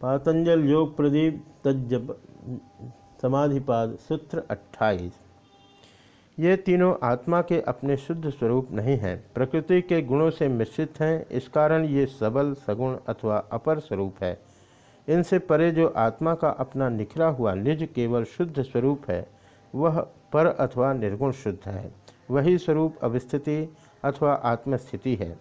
पातंजल योग प्रदीप तज्जब समाधिपाद सूत्र 28 ये तीनों आत्मा के अपने शुद्ध स्वरूप नहीं हैं, प्रकृति के गुणों से मिश्रित हैं, इस कारण ये सबल, सगुण अथवा अपर स्वरूप है। इनसे परे जो आत्मा का अपना निखरा हुआ निज केवल शुद्ध स्वरूप है, वह पर अथवा निर्गुण शुद्ध है। वही स्वरूप अवस्थिति अथवा आत्मस्थिति है।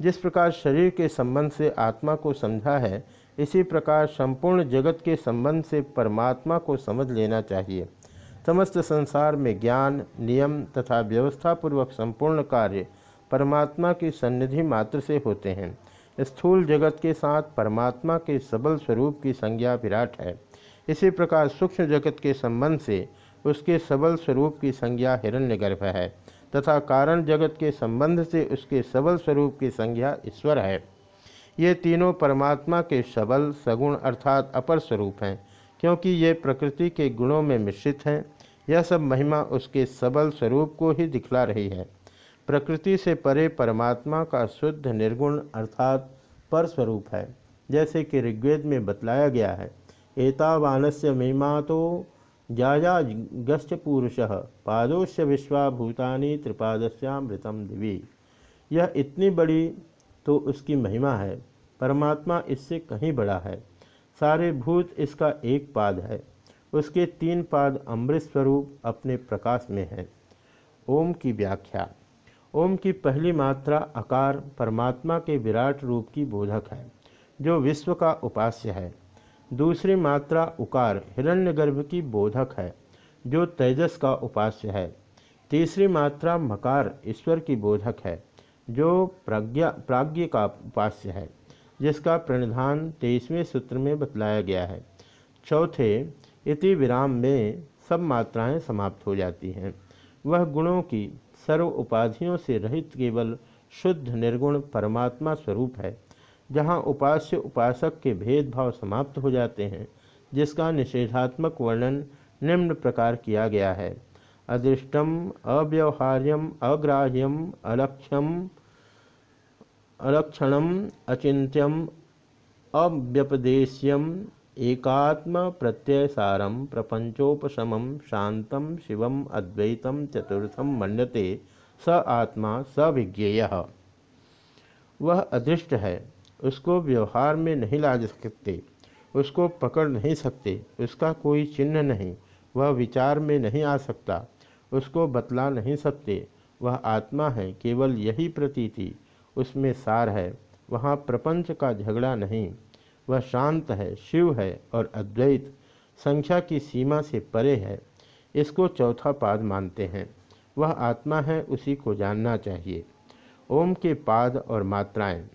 जिस प्रकार शरीर के संबंध से आत्मा को समझा है इसी प्रकार संपूर्ण जगत के संबंध से परमात्मा को समझ लेना चाहिए। समस्त संसार में ज्ञान, नियम तथा व्यवस्थापूर्वक संपूर्ण कार्य परमात्मा की सन्निधि मात्र से होते हैं। स्थूल जगत के साथ परमात्मा के सबल स्वरूप की संज्ञा विराट है। इसी प्रकार सूक्ष्म जगत के संबंध से उसके सबल स्वरूप की संज्ञा हिरण्यगर्भ है तथा कारण जगत के संबंध से उसके सबल स्वरूप की संज्ञा ईश्वर है। ये तीनों परमात्मा के सबल, सगुण अर्थात अपर स्वरूप हैं, क्योंकि ये प्रकृति के गुणों में मिश्रित हैं। यह सब महिमा उसके सबल स्वरूप को ही दिखला रही है। प्रकृति से परे परमात्मा का शुद्ध निर्गुण अर्थात पर स्वरूप है, जैसे कि ऋग्वेद में बतलाया गया है। एतावानस्य महिमा तो जाया गश्च पुरुष पादोश्य विश्वाभूतानी त्रिपादस्यामृतम दिवी। यह इतनी बड़ी तो उसकी महिमा है। परमात्मा इससे कहीं बड़ा है। सारे भूत इसका एक पाद है। उसके तीन पाद अमृत स्वरूप अपने प्रकाश में है। ओम की व्याख्या। ओम की पहली मात्रा आकार परमात्मा के विराट रूप की बोधक है, जो विश्व का उपास्य है। दूसरी मात्रा उकार हिरण्यगर्भ की बोधक है, जो तेजस का उपास्य है। तीसरी मात्रा मकार ईश्वर की बोधक है। जो प्रज्ञा, प्राज्ञ का उपास्य है, जिसका प्रणिधान तेईसवें सूत्र में बतलाया गया है। चौथे, इति विराम में सब मात्राएँ समाप्त हो जाती हैं। वह गुणों की सर्व उपाधियों से रहित केवल शुद्ध निर्गुण परमात्मा स्वरूप है, जहाँ उपास्य उपासक के भेदभाव समाप्त हो जाते हैं, जिसका निषेधात्मक वर्णन निम्न प्रकार किया गया है। अदृष्टम, अव्यवहार्यम, अग्राह्यम, अलक्ष्यम, अलक्षणम अचिंत्यम अव्यपदेश्यम, एकात्म प्रत्ययसारम प्रपंचोपशम शांतम शिवम, अद्वैतम, चतुर्थम, मन्यते, स आत्मा, स विज्ञेय। वह अदृष्ट है, उसको व्यवहार में नहीं ला सकते, उसको पकड़ नहीं सकते, उसका कोई चिन्ह नहीं, वह विचार में नहीं आ सकता उसको बतला नहीं सकते। वह आत्मा है, केवल यही प्रतीति उसमें सार है, वहाँ प्रपंच का झगड़ा नहीं। वह शांत है, शिव है और अद्वैत। संख्या की सीमा से परे है। इसको चौथा पाद मानते हैं। वह आत्मा है, उसी को जानना चाहिए। ओम के पाद और मात्राएँ।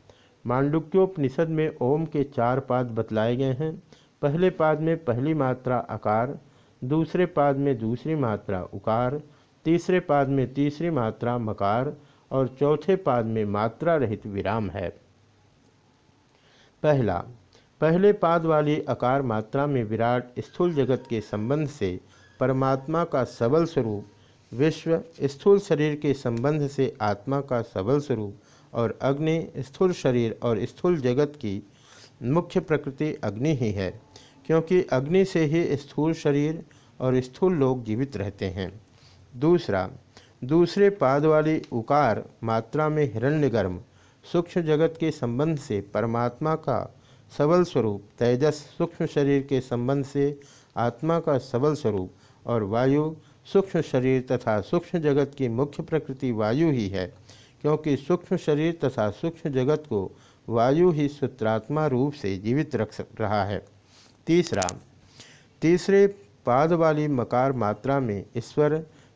मांडुक्योपनिषद में ओम के चार पाद बतलाए गए हैं। पहले पाद में पहली मात्रा आकार दूसरे पाद में दूसरी मात्रा उकार, तीसरे पाद में तीसरी मात्रा मकार और चौथे पाद में मात्रा रहित विराम है। पहला, पहले पाद वाली अकार मात्रा में विराट स्थूल जगत के संबंध से परमात्मा का सबल स्वरूप, विश्व स्थूल शरीर के संबंध से आत्मा का सबल स्वरूप और अग्नि स्थूल शरीर और स्थूल जगत की मुख्य प्रकृति अग्नि ही है। क्योंकि अग्नि से ही स्थूल शरीर और स्थूल लोग जीवित रहते हैं। दूसरा, दूसरे पाद वाली उकार मात्रा में हिरण्यगर्म सूक्ष्म जगत के संबंध से परमात्मा का सबल स्वरूप, तेजस सूक्ष्म शरीर के संबंध से आत्मा का सबल स्वरूप और वायु सूक्ष्म शरीर तथा सूक्ष्म जगत की मुख्य प्रकृति वायु ही है, क्योंकि सूक्ष्म शरीर तथा सूक्ष्म जगत को वायु ही सूत्रात्मा रूप से जीवित रख रहा है। तीसरा, तीसरे पाद वाली मकार मात्रा में ईश्वर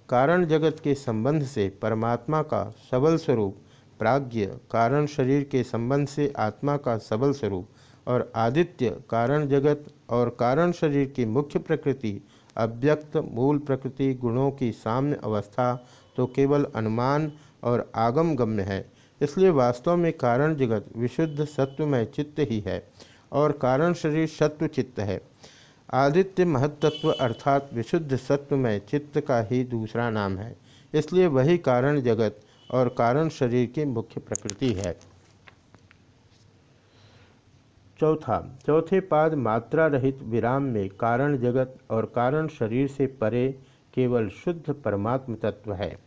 कारण जगत के संबंध से परमात्मा का सबल स्वरूप, प्राज्ञ कारण शरीर के संबंध से आत्मा का सबल स्वरूप और आदित्य कारण जगत और कारण शरीर की मुख्य प्रकृति, अव्यक्त मूल प्रकृति गुणों की साम्य अवस्था तो केवल अनुमान और आगम गम्य है, इसलिए वास्तव में कारण जगत विशुद्ध सत्वमय चित्त ही है। और कारण शरीर सत्व चित्त है। आदित्य महत्त्व अर्थात विशुद्ध सत्व में चित्त का ही दूसरा नाम है। इसलिए वही कारण जगत और कारण शरीर की मुख्य प्रकृति है। चौथा, चौथे पाद मात्रा रहित विराम में कारण जगत और कारण शरीर से परे केवल शुद्ध परमात्म तत्व है।